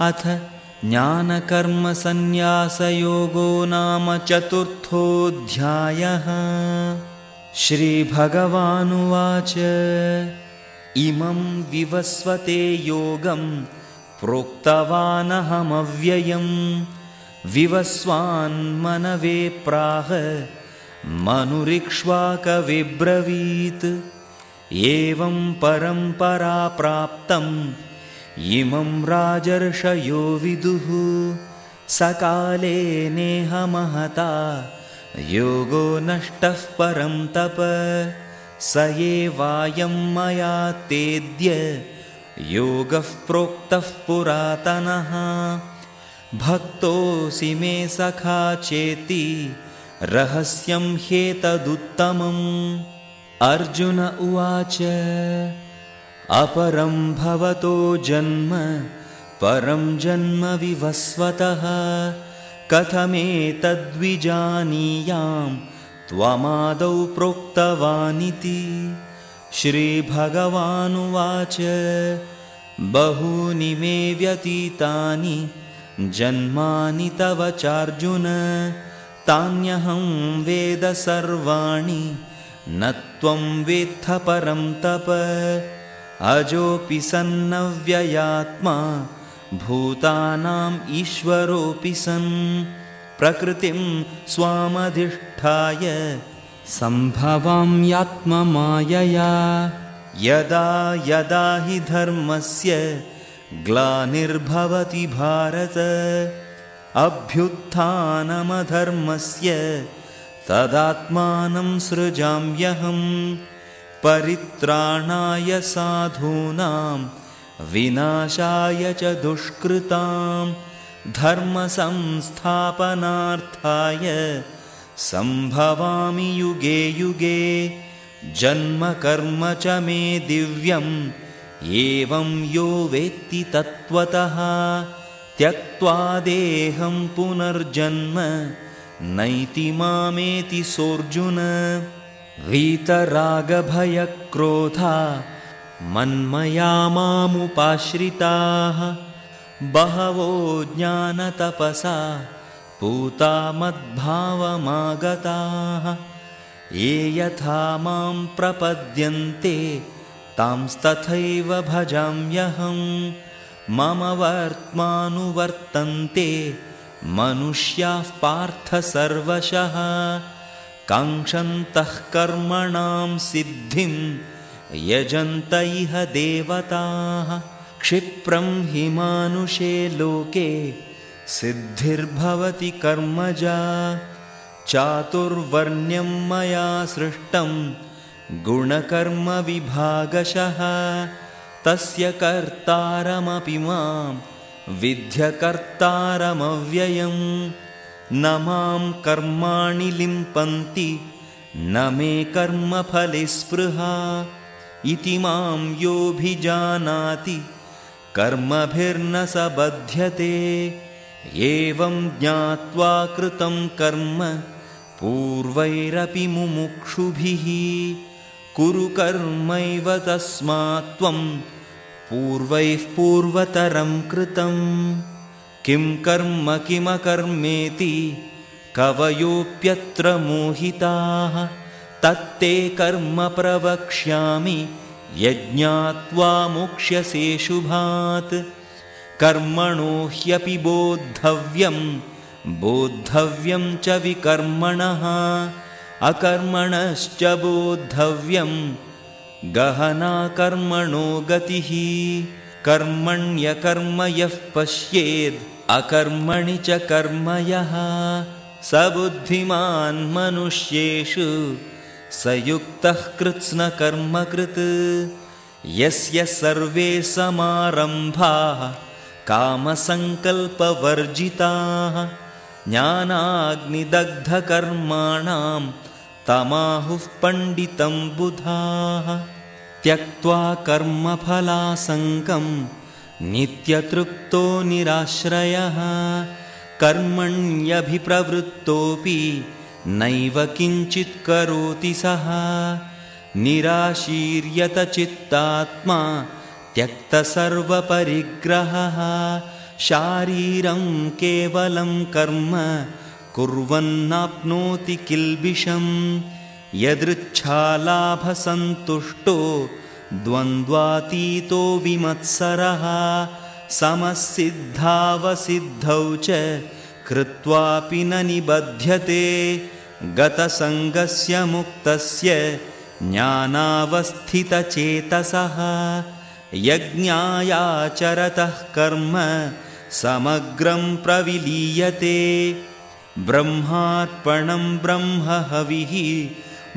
अथ ज्ञानकर्मसन्न्यासयोगो नाम चतुर्थोऽध्यायः। श्रीभगवानुवाच। इमं विवस्वते योगं प्रोक्तवानहमव्ययम्। विवस्वान्मनवे प्राह मनुरिक्ष्वाकविब्रवीत्। एवं परम्परा प्राप्तम् इमं राजर्षयो विदुः। सकाले नेहमहता योगो नष्टः परं तप। स एवायं मया तेद्य योगः प्रोक्तः पुरातनः। भक्तोऽसि मे सखा चेति रहस्यं ह्येतदुत्तमम्। अर्जुन उवाच अपरं भवतो जन्म परं जन्म विवस्वतः। कथमेतद्विजानीयां त्वमादौ प्रोक्तवानिति। श्रीभगवानुवाच बहूनि मे व्यतीतानि जन्मानि तव चार्जुन। तान्यहं वेद सर्वाणि न त्वं वेत्थ परं तप अजोऽपि सन्नव्ययात्मा भूतानाम् ईश्वरोऽपि सन्। प्रकृतिं स्वामधिष्ठाय सम्भवाम्यात्ममायया यदा यदा हि धर्मस्य ग्लानिर्भवति भारत अभ्युत्थानमधर्मस्य तदात्मानं सृजाम्यहम् परित्राणाय साधूनां विनाशाय च दुष्कृतां धर्मसंस्थापनार्थाय सम्भवामि युगे युगे जन्मकर्म च मे दिव्यम् एवं यो वेत्ति तत्त्वतः त्यक्त्वा देहं पुनर्जन्म नैति मामेति सोऽर्जुन वीतरागभयक्रोधा मन्मया मामुपाश्रिताः बहवो ज्ञानतपसा पूता मद्भावमागताः ये यथा मां प्रपद्यन्ते तांस्तथैव भजाम्यहं मम वर्त्मानुवर्तन्ते मनुष्याः पार्थ सर्वशः काङ्क्षन्तः कर्मणां सिद्धिं यजन्त इह देवताः। क्षिप्रं हि मानुषे लोके सिद्धिर्भवति कर्मजा। चातुर्वर्ण्यं मया सृष्टं गुणकर्मविभागशः। तस्य कर्तारमपि मां विध्यकर्तारमव्ययम् न मां कर्माणि लिम्पन्ति न मे कर्मफले स्पृहा इति मां योऽभिजानाति कर्मभिर्न स बध्यते। एवं ज्ञात्वा कृतं कर्म पूर्वैरपि मुमुक्षुभिः कुरु कर्मैव तस्मात् त्वं पूर्वैः पूर्वतरं कृतम् किं कर्म किमकर्मेति? कवयोऽप्यत्र मोहिताः। तत्ते कर्म प्रवक्ष्यामि यज्ञात्वा मोक्ष्यसे शुभात्। कर्मणो ह्यपि बोद्धव्यं बोद्धव्यं च विकर्मणः। अकर्मणश्च बोद्धव्यं गहना कर्मणो गतिः। कर्मण्यकर्म यः पश्येद् अकर्मणि च कर्म यः स बुद्धिमान् मनुष्येषु स युक्तः कृत्स्नकर्मकृत् यस्य सर्वे समारम्भाः कामसङ्कल्पवर्जिताः ज्ञानाग्निदग्धकर्माणां तमाहुः पण्डितं बुधाः त्यक्त्वा कर्मफलासङ्कं नित्यतृप्तो निराश्रयः कर्मण्यभिप्रवृत्तोऽपि नैव किञ्चित् करोति सः। निराशीर्यतचित्तात्मा त्यक्तसर्वपरिग्रहः शारीरं केवलं कर्म कुर्वन्नाप्नोति किल्बिषम्। यदृच्छालाभसन्तुष्टो द्वन्द्वातीतो विमत्सरः समसिद्धावसिद्धौ च कृत्वापि न निबध्यते। गतसङ्गस्य मुक्तस्य ज्ञानावस्थितचेतसः। यज्ञायाचरतः कर्म समग्रं प्रविलीयते। ब्रह्मार्पणं ब्रह्महविः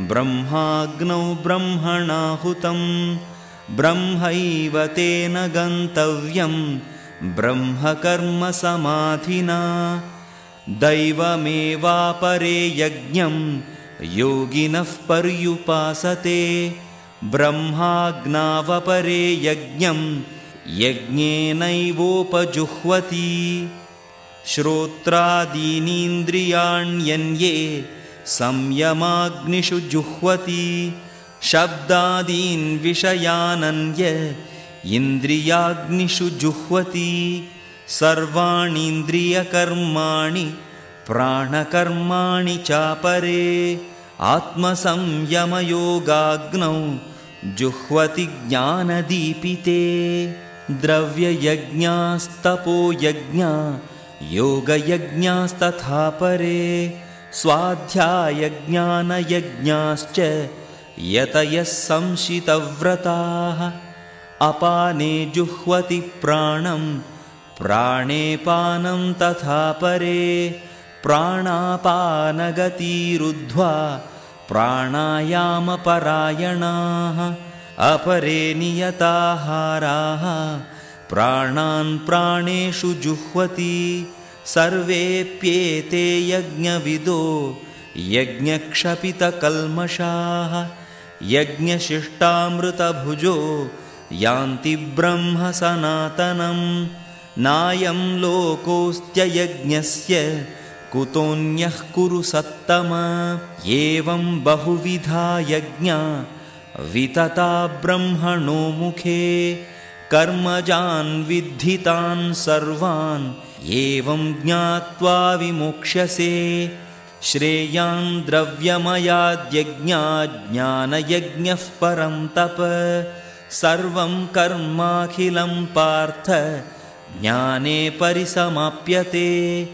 ब्रह्माग्नौ ब्रह्मणाहुतं ब्रह्मैव तेन गन्तव्यं ब्रह्मकर्मसमाधिना दैवमेवापरे यज्ञं योगिनः पर्युपासते ब्रह्माग्नावपरे यज्ञं यज्ञेनैवोपजुह्वति। श्रोत्रादीनीन्द्रियाण्यन्ये संयमाग्निषु जुह्वति शब्दादीन् विषयानन्य इन्द्रियाग्निषु जुह्वति सर्वाणीन्द्रियकर्माणि प्राणकर्माणि चापरे आत्मसंयमयोगाग्नौ जुह्वति ज्ञानदीपिते द्रव्ययज्ञास्तपोयज्ञा योगयज्ञास्तथा परे स्वाध्यायज्ञानयज्ञाश्च यतयः संशितव्रताः। अपाने जुह्वति प्राणं प्राणे पानं तथा परे। प्राणापानगतिरुद्ध्वा प्राणायामपरायणाः। अपरे नियताहाराः। प्राणान् प्राणेषु जुह्वति सर्वेऽप्येते यज्ञविदो यज्ञक्षपितकल्मषाः यज्ञशिष्टामृतभुजो यान्ति ब्रह्मसनातनं नायं लोकोऽस्त्ययज्ञस्य कुतोऽन्यः कुरु सत्तम। एवं बहुविधा यज्ञा वितता ब्रह्मणो मुखे। कर्मजान् विद्धितान् सर्वान् एवं ज्ञात्वा विमोक्ष्यसे। श्रेयान् द्रव्यमयाद्यज्ञाज्ञानयज्ञः परं तप। सर्वं कर्माखिलं पार्थ। ज्ञाने परिसमाप्यते।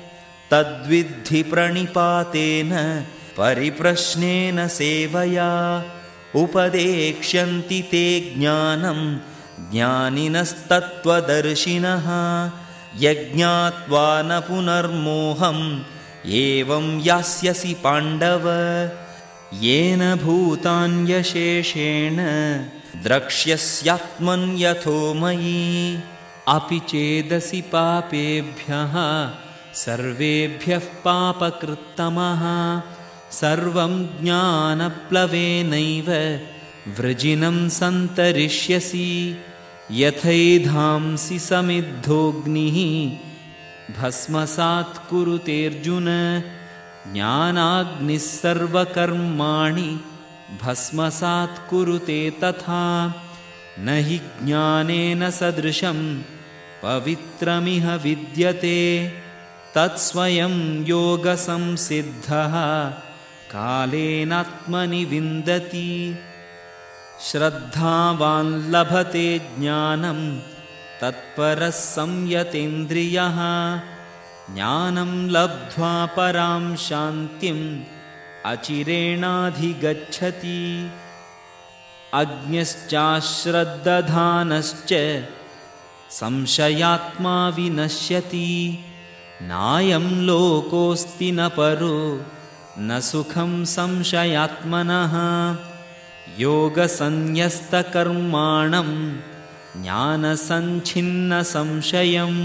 तद्विद्धि प्रणिपातेन परिप्रश्नेन सेवया। उपदेक्ष्यन्ति ते ज्ञानं। ज्ञानिनस्तत्त्वदर्शिनः यज्ञात्वा न पुनर्मोहम् एवं यास्यसि पाण्डव। येन भूतान्यशेषेण द्रक्ष्यस्यात्मन्यथो मयि। अपि चेदसि पापेभ्यः सर्वेभ्यः पापकृत्तमः। सर्वं ज्ञानप्लवेनैव वृजिनं सन्तरिष्यसि यथैधांसि समिद्धोऽग्निः भस्मसात् कुरुतेऽर्जुन ज्ञानाग्निः सर्वकर्माणि भस्मसात् कुरुते तथा। न हि ज्ञानेन सदृशं पवित्रमिह विद्यते। तत्स्वयं योगसंसिद्धः कालेनात्मनि विन्दति श्रद्धावान् लभते ज्ञानं तत्परः संयतेन्द्रियः। ज्ञानं लब्ध्वा परां शान्तिम् अचिरेणाधिगच्छति। अज्ञश्चाश्रद्दधानश्च संशयात्मा विनश्यति। नायं लोकोऽस्ति न परो न सुखं संशयात्मनः योगसन्न्यस्तकर्माणं ज्ञानसञ्छिन्नसंशयम्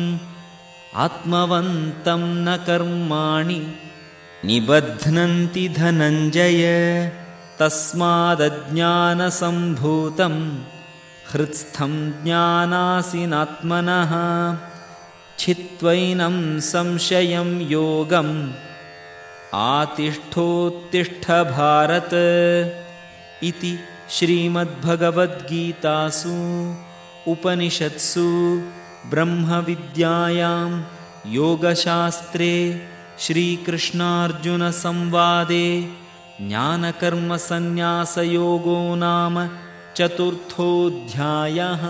आत्मवन्तं न कर्माणि निबध्नन्ति धनञ्जय तस्मादज्ञानसम्भूतं हृत्स्थं ज्ञानासिनात्मनः छित्त्वैनं संशयं योगम् आतिष्ठोत्तिष्ठभारत इति श्रीमद्भगवद्गीतासु उपनिषत्सु ब्रह्मविद्यायां योगशास्त्रे श्रीकृष्णार्जुनसंवादे ज्ञानकर्मसन्न्यासयोगो नाम चतुर्थोऽध्यायः